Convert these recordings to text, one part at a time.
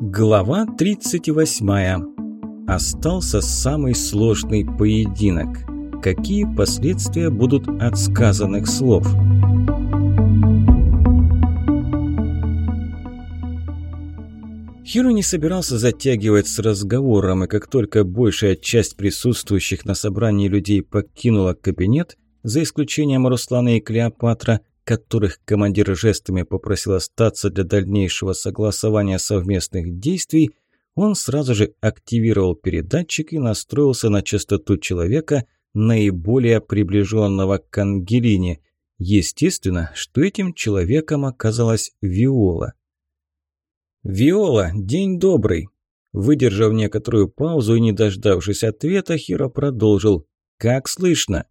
Глава 38. Остался самый сложный поединок. Какие последствия будут от сказанных слов? Хиру не собирался затягивать с разговором, и как только большая часть присутствующих на собрании людей покинула кабинет, за исключением Руслана и Клеопатра, которых командир жестами попросил остаться для дальнейшего согласования совместных действий, он сразу же активировал передатчик и настроился на частоту человека, наиболее приближенного к Ангелине. Естественно, что этим человеком оказалась Виола. «Виола, день добрый!» Выдержав некоторую паузу и не дождавшись ответа, Хиро продолжил. «Как слышно?»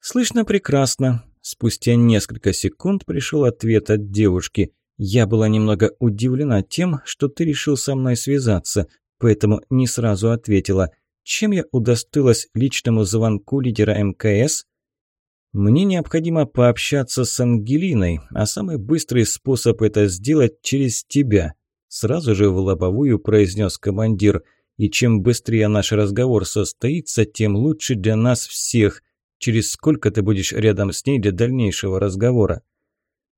«Слышно прекрасно. Спустя несколько секунд пришел ответ от девушки. «Я была немного удивлена тем, что ты решил со мной связаться, поэтому не сразу ответила. Чем я удостоилась личному звонку лидера МКС?» «Мне необходимо пообщаться с Ангелиной, а самый быстрый способ это сделать через тебя», сразу же в лобовую произнес командир. «И чем быстрее наш разговор состоится, тем лучше для нас всех. Через сколько ты будешь рядом с ней для дальнейшего разговора?»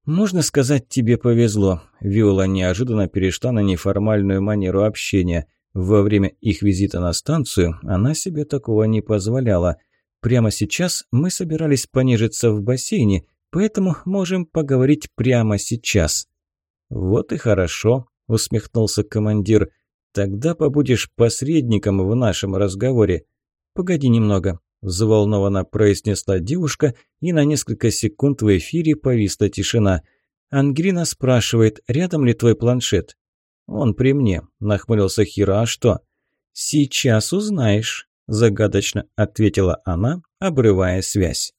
«Можно сказать, тебе повезло». Виола неожиданно перешла на неформальную манеру общения. Во время их визита на станцию она себе такого не позволяла. Прямо сейчас мы собирались понежиться в бассейне, поэтому можем поговорить прямо сейчас». «Вот и хорошо», – усмехнулся командир. «Тогда побудешь посредником в нашем разговоре». «Погоди немного», взволнованно произнесла девушка, и на несколько секунд в эфире повисла тишина. Ангелина спрашивает, рядом ли твой планшет? «Он при мне», – нахмурился Хира. «А что?» «Сейчас узнаешь», – загадочно ответила она, обрывая связь.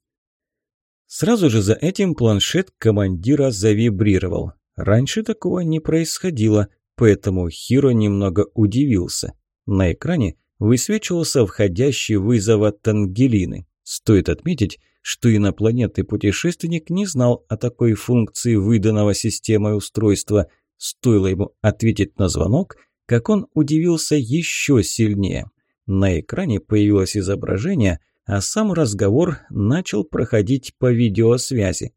Сразу же за этим планшет командира завибрировал. Раньше такого не происходило, поэтому Хиро немного удивился. На экране высвечивался входящий вызов от Ангелины. Стоит отметить, что инопланетный путешественник не знал о такой функции выданного системой устройства. Стоило ему ответить на звонок, как он удивился еще сильнее. На экране появилось изображение, а сам разговор начал проходить по видеосвязи.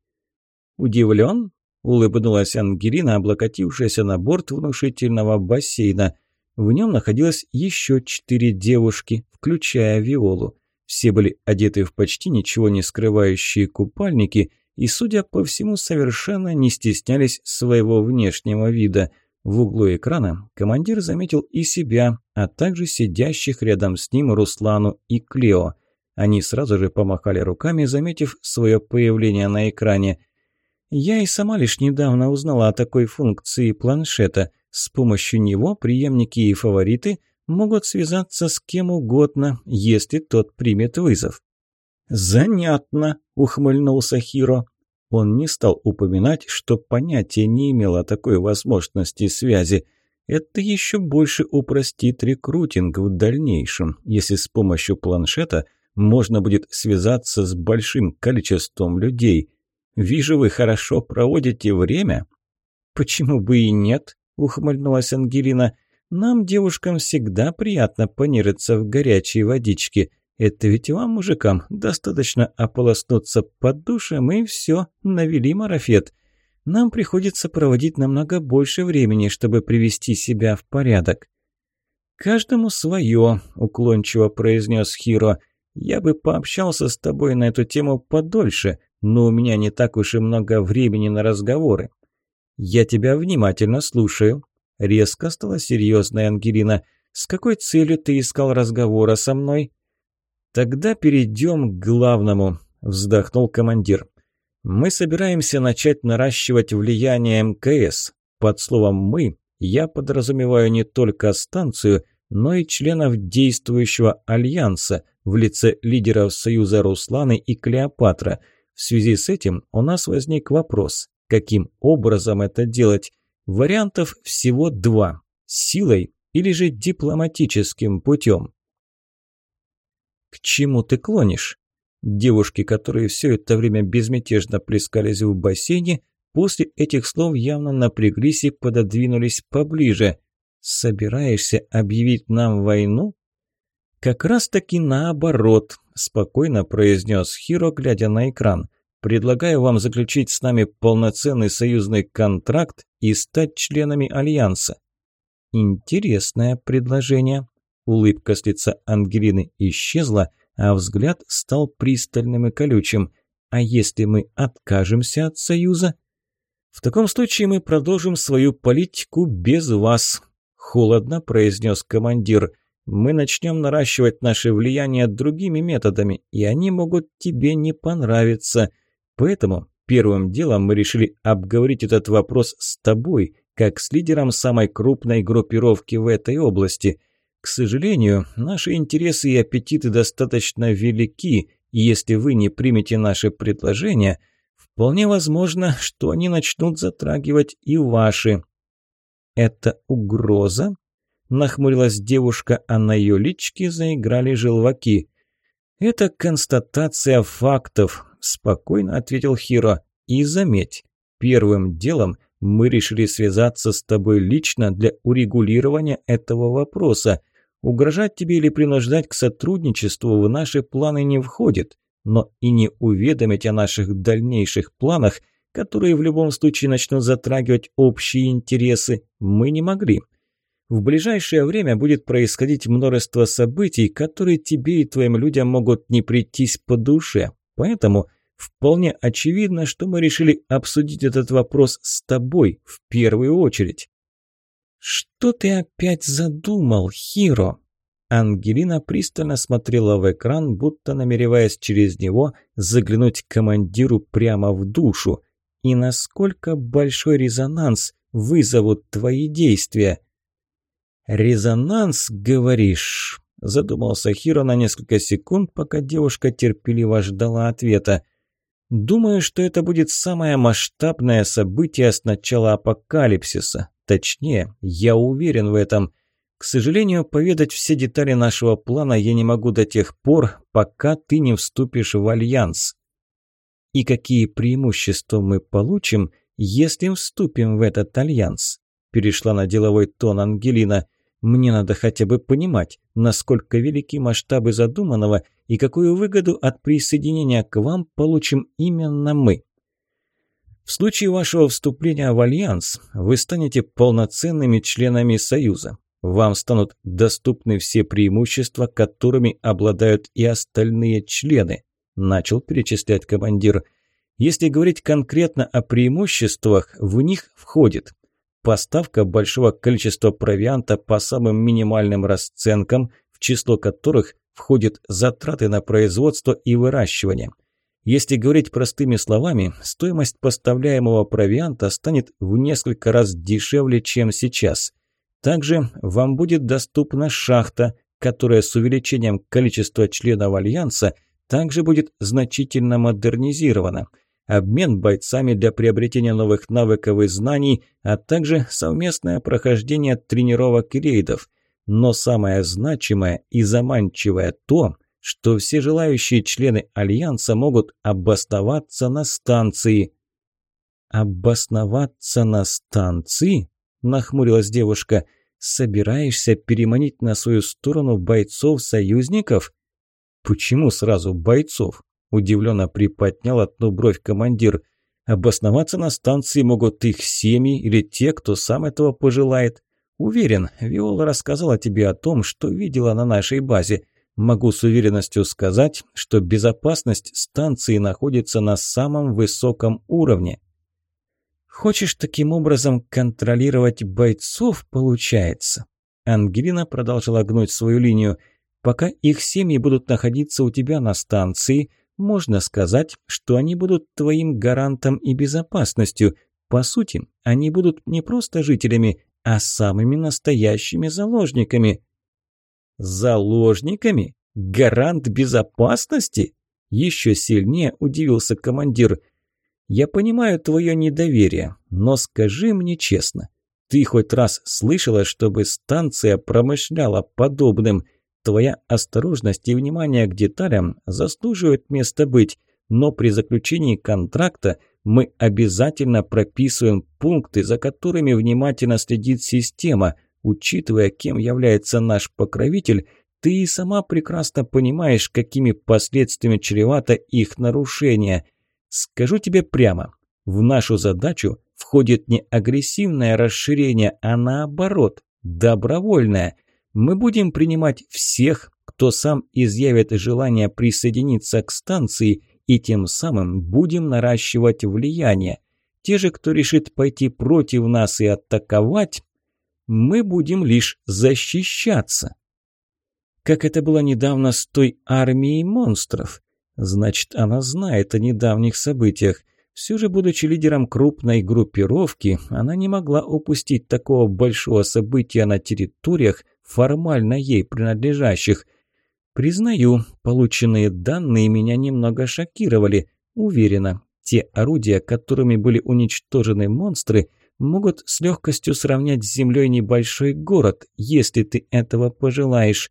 «Удивлен?» – улыбнулась Ангелина, облокотившаяся на борт внушительного бассейна – в нем находилось еще четыре девушки, включая Виолу. Все были одеты в почти ничего не скрывающие купальники и, судя по всему, совершенно не стеснялись своего внешнего вида. В углу экрана командир заметил и себя, а также сидящих рядом с ним Руслану и Клео. Они сразу же помахали руками, заметив свое появление на экране. «Я и сама лишь недавно узнала о такой функции планшета. С помощью него преемники и фавориты могут связаться с кем угодно, если тот примет вызов. «Занятно», – ухмыльнулся Хиро. Он не стал упоминать, что понятия не имел о такой возможности связи. Это еще больше упростит рекрутинг в дальнейшем, если с помощью планшета можно будет связаться с большим количеством людей. «Вижу, вы хорошо проводите время». «Почему бы и нет?» Ухмыльнулась Ангелина. «Нам, девушкам, всегда приятно понириться в горячей водичке. Это ведь вам, мужикам, достаточно ополоснуться под душем и все, навели марафет. Нам приходится проводить намного больше времени, чтобы привести себя в порядок». «Каждому свое», – уклончиво произнес Хиро. «Я бы пообщался с тобой на эту тему подольше, но у меня не так уж и много времени на разговоры. «Я тебя внимательно слушаю». Резко стала серьезная Ангелина. «С какой целью ты искал разговора со мной?» «Тогда перейдем к главному», – вздохнул командир. «Мы собираемся начать наращивать влияние МКС. Под словом «мы» я подразумеваю не только станцию, но и членов действующего альянса в лице лидеров Союза Русланы и Клеопатра. В связи с этим у нас возник вопрос. Каким образом это делать? Вариантов всего два – силой или же дипломатическим путем. К чему ты клонишь? Девушки, которые все это время безмятежно плескались в бассейне, после этих слов явно напряглись и пододвинулись поближе. Собираешься объявить нам войну? Как раз таки наоборот, спокойно произнес Хиро, глядя на экран. Предлагаю вам заключить с нами полноценный союзный контракт и стать членами Альянса. Интересное предложение. Улыбка с лица Ангелины исчезла, а взгляд стал пристальным и колючим. А если мы откажемся от союза? В таком случае мы продолжим свою политику без вас, холодно произнес командир. Мы начнем наращивать наше влияние другими методами, и они могут тебе не понравиться. Поэтому первым делом мы решили обговорить этот вопрос с тобой, как с лидером самой крупной группировки в этой области. К сожалению, наши интересы и аппетиты достаточно велики, и если вы не примете наше предложение, вполне возможно, что они начнут затрагивать и ваши. Это угроза? Нахмурилась девушка, а на ее личке заиграли желваки. «Это констатация фактов», – спокойно ответил Хиро. «И заметь, первым делом мы решили связаться с тобой лично для урегулирования этого вопроса. Угрожать тебе или принуждать к сотрудничеству в наши планы не входит, но и не уведомить о наших дальнейших планах, которые в любом случае начнут затрагивать общие интересы, мы не могли. В ближайшее время будет происходить множество событий, которые тебе и твоим людям могут не прийтись по душе. Поэтому вполне очевидно, что мы решили обсудить этот вопрос с тобой в первую очередь. «Что ты опять задумал, Хиро?» Ангелина пристально смотрела в экран, будто намереваясь через него заглянуть командиру прямо в душу. «И насколько большой резонанс вызовут твои действия?» «Резонанс, говоришь?» – задумался Хиро на несколько секунд, пока девушка терпеливо ждала ответа. «Думаю, что это будет самое масштабное событие с начала апокалипсиса. Точнее, я уверен в этом. К сожалению, поведать все детали нашего плана я не могу до тех пор, пока ты не вступишь в альянс. И какие преимущества мы получим, если вступим в этот альянс?» Перешла на деловой тон Ангелина – мне надо хотя бы понимать, насколько велики масштабы задуманного и какую выгоду от присоединения к вам получим именно мы. В случае вашего вступления в Альянс вы станете полноценными членами Союза. Вам станут доступны все преимущества, которыми обладают и остальные члены, начал перечислять командир. Если говорить конкретно о преимуществах, в них входит поставка большого количества провианта по самым минимальным расценкам, в число которых входят затраты на производство и выращивание. Если говорить простыми словами, стоимость поставляемого провианта станет в несколько раз дешевле, чем сейчас. Также вам будет доступна шахта, которая с увеличением количества членов Альянса также будет значительно модернизирована – обмен бойцами для приобретения новых навыков и знаний, а также совместное прохождение тренировок и рейдов. Но самое значимое и заманчивое то, что все желающие члены Альянса могут обосноваться на станции. «Обосноваться на станции?» – нахмурилась девушка. «Собираешься переманить на свою сторону бойцов-союзников?» «Почему сразу бойцов?» Удивленно приподнял одну бровь командир. Обосноваться на станции могут их семьи или те, кто сам этого пожелает. Уверен, Виола рассказала тебе о том, что видела на нашей базе. Могу с уверенностью сказать, что безопасность станции находится на самом высоком уровне. Хочешь таким образом контролировать бойцов, получается? Ангелина продолжила гнуть свою линию. Пока их семьи будут находиться у тебя на станции, можно сказать, что они будут твоим гарантом и безопасностью. По сути, они будут не просто жителями, а самыми настоящими заложниками. Заложниками? Гарант безопасности? Еще сильнее удивился командир. Я понимаю твое недоверие, но скажи мне честно, ты хоть раз слышала, чтобы станция промышляла подобным – Твоя осторожность и внимание к деталям заслуживают места быть, но при заключении контракта мы обязательно прописываем пункты, за которыми внимательно следит система. Учитывая, кем является наш покровитель, ты и сама прекрасно понимаешь, какими последствиями чревато их нарушение. Скажу тебе прямо, в нашу задачу входит не агрессивное расширение, а наоборот, добровольное. Мы будем принимать всех, кто сам изъявит желание присоединиться к станции, и тем самым будем наращивать влияние. Те же, кто решит пойти против нас и атаковать, мы будем лишь защищаться. Как это было недавно с той армией монстров. Значит, она знает о недавних событиях. Все же, будучи лидером крупной группировки, она не могла упустить такого большого события на территориях, формально ей принадлежащих. Признаю, полученные данные меня немного шокировали. Уверена, те орудия, которыми были уничтожены монстры, могут с легкостью сравнять с землей небольшой город, если ты этого пожелаешь.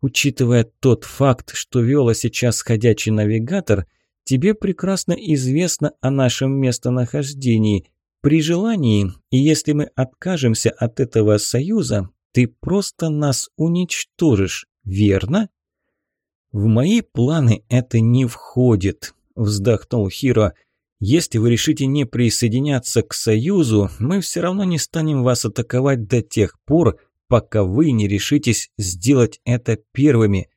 Учитывая тот факт, что Виола сейчас ходячий навигатор, тебе прекрасно известно о нашем местонахождении. При желании, и если мы откажемся от этого союза, ты просто нас уничтожишь, верно? В мои планы это не входит, вздохнул Хиро. Если вы решите не присоединяться к союзу, мы все равно не станем вас атаковать до тех пор, пока вы не решитесь сделать это первыми.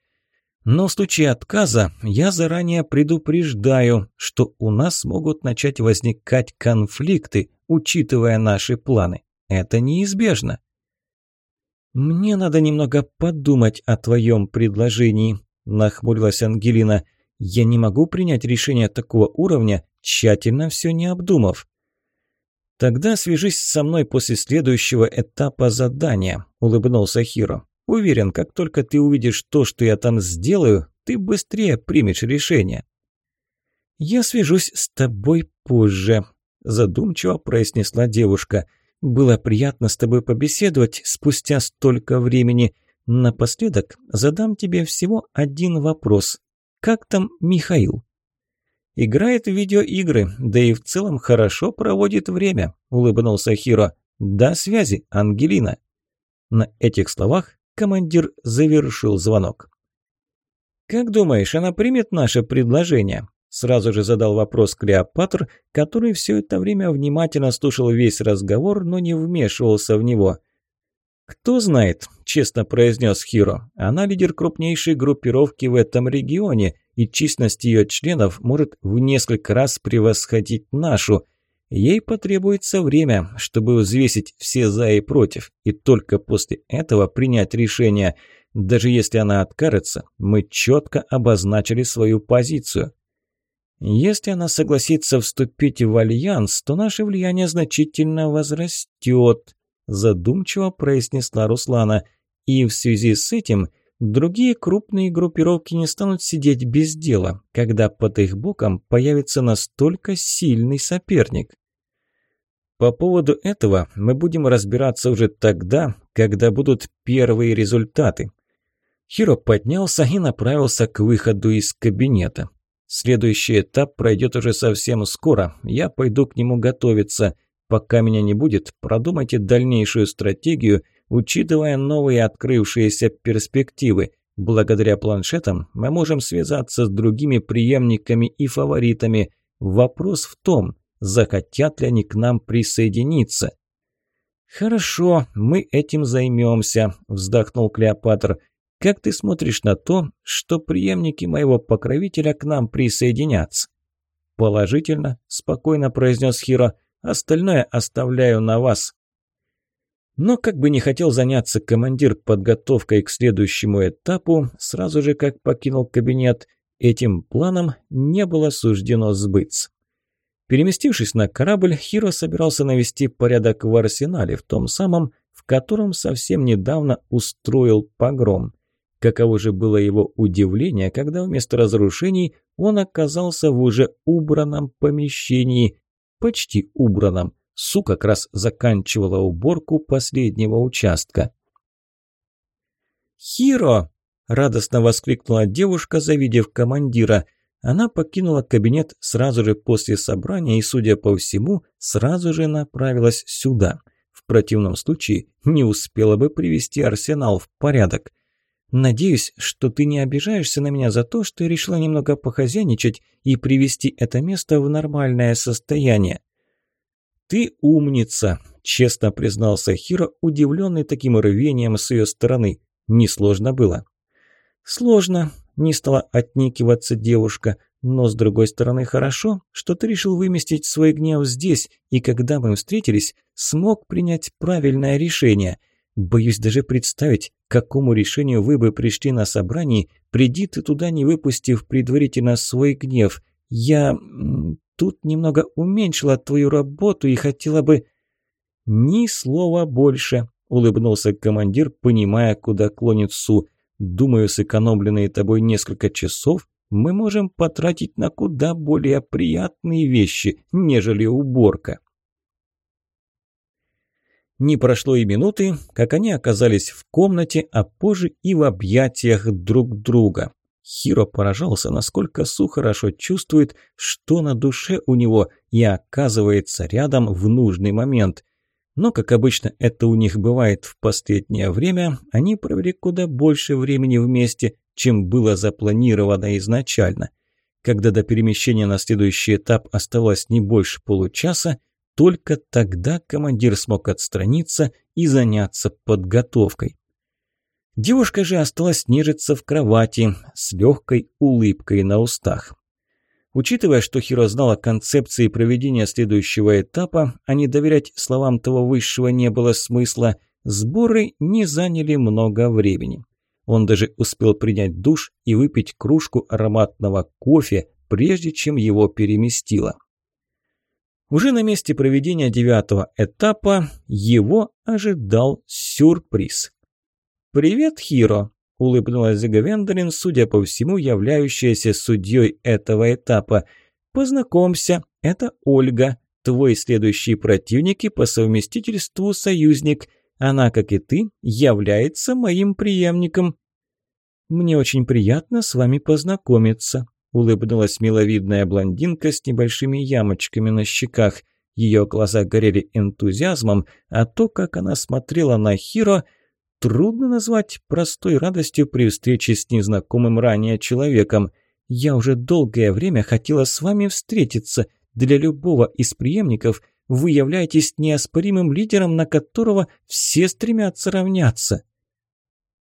Но в случае отказа я заранее предупреждаю, что у нас могут начать возникать конфликты, учитывая наши планы. Это неизбежно. «Мне надо немного подумать о твоем предложении», – нахмурилась Ангелина. «Я не могу принять решение такого уровня, тщательно все не обдумав». «Тогда свяжись со мной после следующего этапа задания», – улыбнулся Хиро. «Уверен, как только ты увидишь то, что я там сделаю, ты быстрее примешь решение». «Я свяжусь с тобой позже», – задумчиво произнесла девушка. «Было приятно с тобой побеседовать спустя столько времени. Напоследок задам тебе всего один вопрос. Как там Михаил?» «Играет в видеоигры, да и в целом хорошо проводит время», – улыбнулся Хиро. «До связи, Ангелина». На этих словах командир завершил звонок. «Как думаешь, она примет наше предложение?» Сразу же задал вопрос Клеопатр, который все это время внимательно слушал весь разговор, но не вмешивался в него. «Кто знает», – честно произнес Хиро, – «она лидер крупнейшей группировки в этом регионе, и численность ее членов может в несколько раз превосходить нашу. Ей потребуется время, чтобы взвесить все «за» и «против», и только после этого принять решение. Даже если она откажется, мы четко обозначили свою позицию. Если она согласится вступить в альянс, то наше влияние значительно возрастет, задумчиво произнесла Руслана. И в связи с этим – Другие крупные группировки не станут сидеть без дела, когда под их боком появится настолько сильный соперник. По поводу этого мы будем разбираться уже тогда, когда будут первые результаты. Хиро поднялся и направился к выходу из кабинета. Следующий этап пройдет уже совсем скоро. Я пойду к нему готовиться. Пока меня не будет, продумайте дальнейшую стратегию учитывая новые открывшиеся перспективы. Благодаря планшетам мы можем связаться с другими преемниками и фаворитами. Вопрос в том, захотят ли они к нам присоединиться. «Хорошо, мы этим займемся», – вздохнул Клеопатр. «Как ты смотришь на то, что преемники моего покровителя к нам присоединятся?» «Положительно», – спокойно произнес Хиро. «Остальное оставляю на вас». Но как бы не хотел заняться командир подготовкой к следующему этапу, сразу же как покинул кабинет, этим планом не было суждено сбыться. Переместившись на корабль, Хиро собирался навести порядок в арсенале, в том самом, в котором совсем недавно устроил погром. Каково же было его удивление, когда вместо разрушений он оказался в уже убранном помещении, почти убранном, Су как раз заканчивала уборку последнего участка. «Хиро!» – радостно воскликнула девушка, завидев командира. Она покинула кабинет сразу же после собрания и, судя по всему, сразу же направилась сюда. В противном случае не успела бы привести арсенал в порядок. Надеюсь, что ты не обижаешься на меня за то, что я решила немного похозяйничать и привести это место в нормальное состояние. Ты умница, честно признался Хиро, удивленный таким рвением с ее стороны. Несложно было. Сложно, не стала отникиваться девушка, но с другой стороны хорошо, что ты решил выместить свой гнев здесь, и когда мы встретились, смог принять правильное решение. Боюсь даже представить, какому решению вы бы пришли на собрании, приди ты туда, не выпустив предварительно свой гнев. Я тут немного уменьшила твою работу и хотела бы... Ни слова больше, улыбнулся командир, понимая, куда клонит Су. Думаю, сэкономленные тобой несколько часов мы можем потратить на куда более приятные вещи, нежели уборка. Не прошло и минуты, как они оказались в комнате, а позже и в объятиях друг друга. Хиро поражался, насколько Су хорошо чувствует, что на душе у него и оказывается рядом в нужный момент. Но, как обычно это у них бывает в последнее время, они провели куда больше времени вместе, чем было запланировано изначально. Когда до перемещения на следующий этап оставалось не больше получаса, только тогда командир смог отстраниться и заняться подготовкой. Девушка же осталась нежиться в кровати с легкой улыбкой на устах. Учитывая, что Хиро знал о концепции проведения следующего этапа, а не доверять словам того высшего не было смысла, сборы не заняли много времени. Он даже успел принять душ и выпить кружку ароматного кофе, прежде чем его переместило. Уже на месте проведения девятого этапа его ожидал сюрприз. «Привет, Хиро!» улыбнулась Гвендолин, судя по всему, являющаяся судьей этого этапа. «Познакомься, это Ольга, твой следующий противник и по совместительству союзник. Она, как и ты, является моим преемником». «Мне очень приятно с вами познакомиться», – улыбнулась миловидная блондинка с небольшими ямочками на щеках. Ее глаза горели энтузиазмом, а то, как она смотрела на Хиро – трудно назвать простой радостью при встрече с незнакомым ранее человеком. Я уже долгое время хотела с вами встретиться. Для любого из преемников вы являетесь неоспоримым лидером, на которого все стремятся равняться».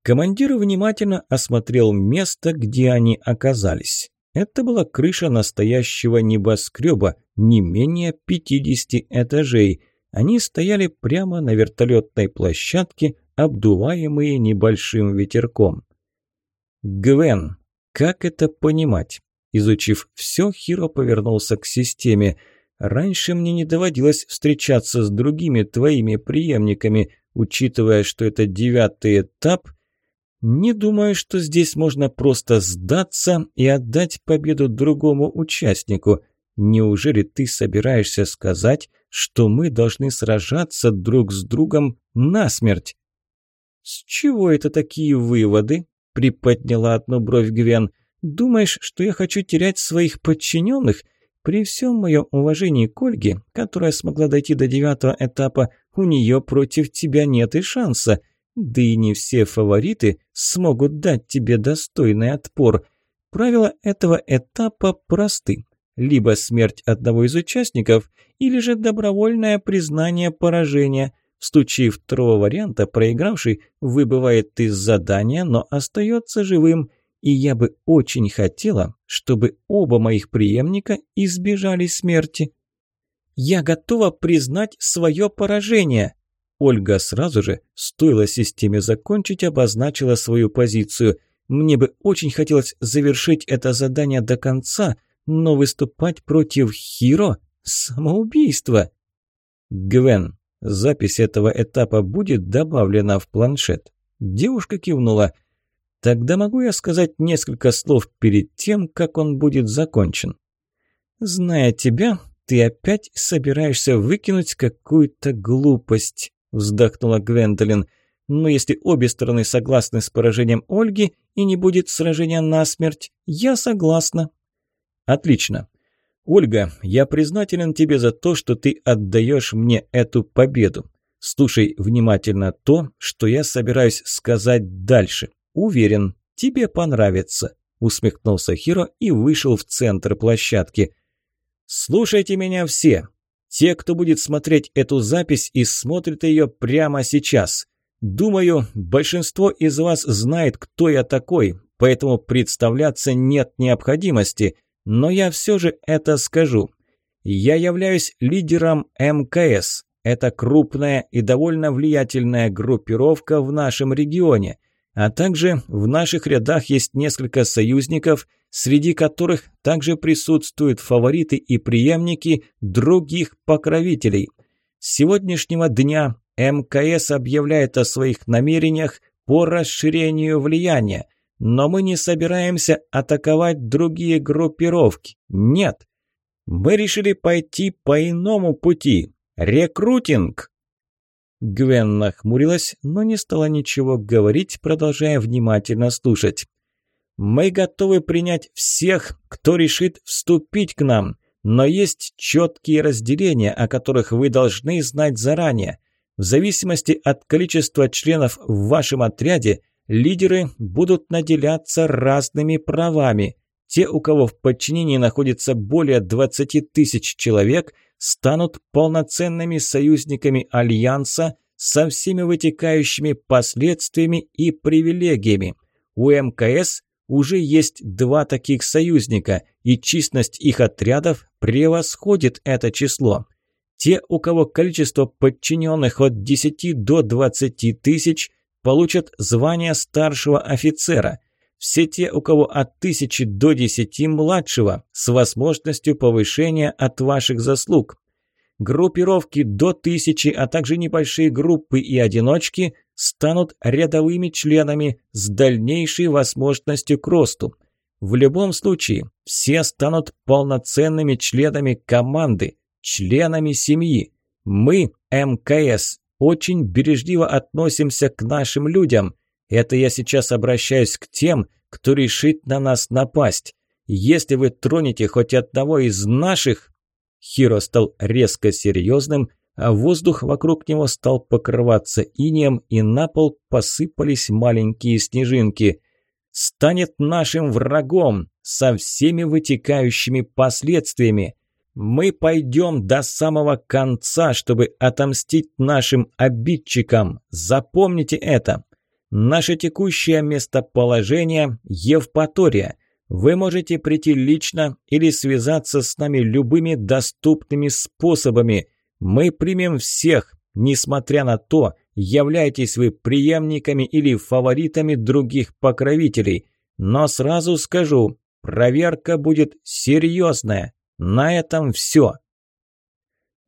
Командир внимательно осмотрел место, где они оказались. Это была крыша настоящего небоскреба, не менее 50 этажей. Они стояли прямо на вертолетной площадке, обдуваемые небольшим ветерком. «Гвен, как это понимать?» Изучив все, Хиро повернулся к системе. «Раньше мне не доводилось встречаться с другими твоими преемниками, учитывая, что это девятый этап. Не думаю, что здесь можно просто сдаться и отдать победу другому участнику. Неужели ты собираешься сказать, что мы должны сражаться друг с другом насмерть?» «С чего это такие выводы?» – приподняла одну бровь Гвен. «Думаешь, что я хочу терять своих подчиненных? При всем моем уважении к Ольге, которая смогла дойти до девятого этапа, у нее против тебя нет и шанса. Да и не все фавориты смогут дать тебе достойный отпор. Правила этого этапа просты. Либо смерть одного из участников, или же добровольное признание поражения – в случае второго варианта проигравший выбывает из задания, но остается живым. И я бы очень хотела, чтобы оба моих преемника избежали смерти. Я готова признать свое поражение. Ольга сразу же, стоило системе закончить, обозначила свою позицию. Мне бы очень хотелось завершить это задание до конца, но выступать против Хиро – самоубийство. Гвен, Запись этого этапа будет добавлена в планшет. Девушка кивнула. Тогда могу я сказать несколько слов перед тем, как он будет закончен. Зная тебя, ты опять собираешься выкинуть какую-то глупость, вздохнула Гвендолин. Но если обе стороны согласны с поражением Ольги и не будет сражения насмерть, я согласна. Отлично. «Ольга, я признателен тебе за то, что ты отдаешь мне эту победу. Слушай внимательно то, что я собираюсь сказать дальше. Уверен, тебе понравится», – усмехнулся Хиро и вышел в центр площадки. «Слушайте меня все. Те, кто будет смотреть эту запись и смотрит ее прямо сейчас. Думаю, большинство из вас знает, кто я такой, поэтому представляться нет необходимости, но я все же это скажу. Я являюсь лидером МКС. Это крупная и довольно влиятельная группировка в нашем регионе. А также в наших рядах есть несколько союзников, среди которых также присутствуют фавориты и преемники других покровителей. С сегодняшнего дня МКС объявляет о своих намерениях по расширению влияния, но мы не собираемся атаковать другие группировки. Нет, мы решили пойти по иному пути. Рекрутинг!» Гвен нахмурилась, но не стала ничего говорить, продолжая внимательно слушать. «Мы готовы принять всех, кто решит вступить к нам, но есть четкие разделения, о которых вы должны знать заранее. В зависимости от количества членов в вашем отряде, лидеры будут наделяться разными правами. Те, у кого в подчинении находится более 20 тысяч человек, станут полноценными союзниками Альянса со всеми вытекающими последствиями и привилегиями. У МКС уже есть два таких союзника, и численность их отрядов превосходит это число. Те, у кого количество подчиненных от 10 до 20 тысяч, получат звание старшего офицера – все те, у кого от тысячи до десяти младшего, с возможностью повышения от ваших заслуг. Группировки до тысячи, а также небольшие группы и одиночки станут рядовыми членами с дальнейшей возможностью к росту. В любом случае, все станут полноценными членами команды, членами семьи. Мы, МКС, очень бережливо относимся к нашим людям – это я сейчас обращаюсь к тем, кто решит на нас напасть. Если вы тронете хоть одного из наших...» Хиро стал резко серьезным, а воздух вокруг него стал покрываться инеем, и на пол посыпались маленькие снежинки. «Станет нашим врагом со всеми вытекающими последствиями. Мы пойдем до самого конца, чтобы отомстить нашим обидчикам. Запомните это. Наше текущее местоположение – Евпатория. Вы можете прийти лично или связаться с нами любыми доступными способами. Мы примем всех, несмотря на то, являетесь вы преемниками или фаворитами других покровителей. Но сразу скажу, проверка будет серьезная. На этом все.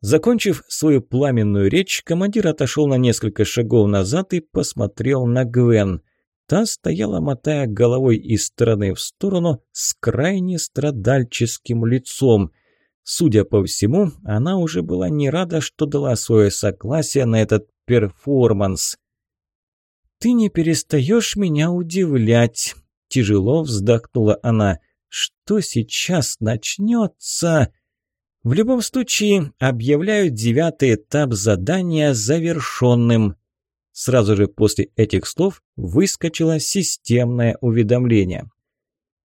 Закончив свою пламенную речь, командир отошел на несколько шагов назад и посмотрел на Гвен. Та стояла, мотая головой из стороны в сторону, с крайне страдальческим лицом. Судя по всему, она уже была не рада, что дала свое согласие на этот перформанс. «Ты не перестаешь меня удивлять», – тяжело вздохнула она. «Что сейчас начнется?» В любом случае, объявляю девятый этап задания завершенным. Сразу же после этих слов выскочило системное уведомление.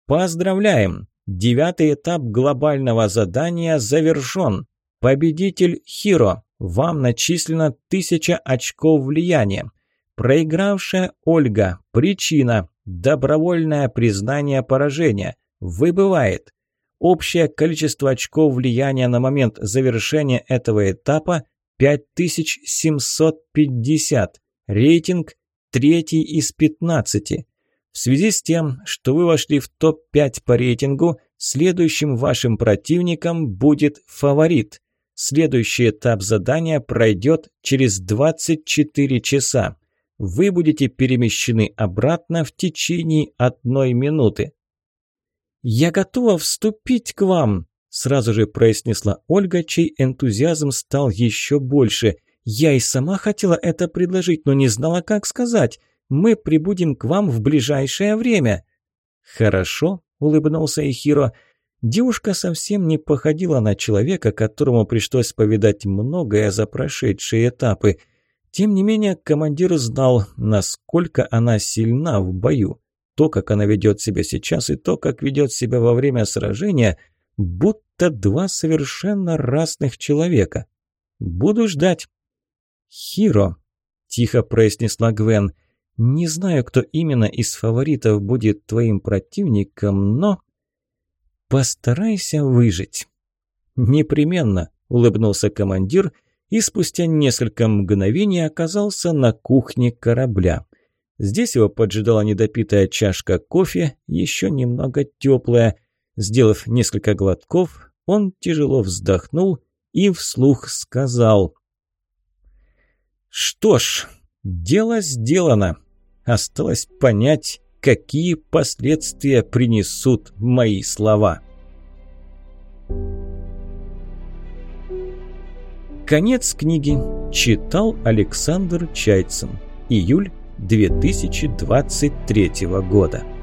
Поздравляем! Девятый этап глобального задания завершен. Победитель Хиро. Вам начислено тысяча очков влияния. Проигравшая Ольга. Причина. Добровольное признание поражения. Выбывает. Общее количество очков влияния на момент завершения этого этапа 5750. Рейтинг третий из 15. В связи с тем, что вы вошли в топ-5 по рейтингу, следующим вашим противником будет фаворит. Следующий этап задания пройдет через 24 часа. Вы будете перемещены обратно в течение одной минуты. «Я готова вступить к вам», – сразу же произнесла Ольга, чей энтузиазм стал еще больше. «Я и сама хотела это предложить, но не знала, как сказать. Мы прибудем к вам в ближайшее время». «Хорошо», – улыбнулся Ихиро. Девушка совсем не походила на человека, которому пришлось повидать многое за прошедшие этапы. Тем не менее, командир знал, насколько она сильна в бою. То, как она ведет себя сейчас, и то, как ведет себя во время сражения, будто два совершенно разных человека. Буду ждать. «Хиро», – тихо произнесла Гвен, – «не знаю, кто именно из фаворитов будет твоим противником, но...» «Постарайся выжить». «Непременно», – улыбнулся командир и спустя несколько мгновений оказался на кухне корабля. Здесь его поджидала недопитая чашка кофе, еще немного теплая. Сделав несколько глотков, он тяжело вздохнул и вслух сказал «Что ж, дело сделано. Осталось понять, какие последствия принесут мои слова». Конец книги. Читал Александр Чайцин. Июль 2023 года.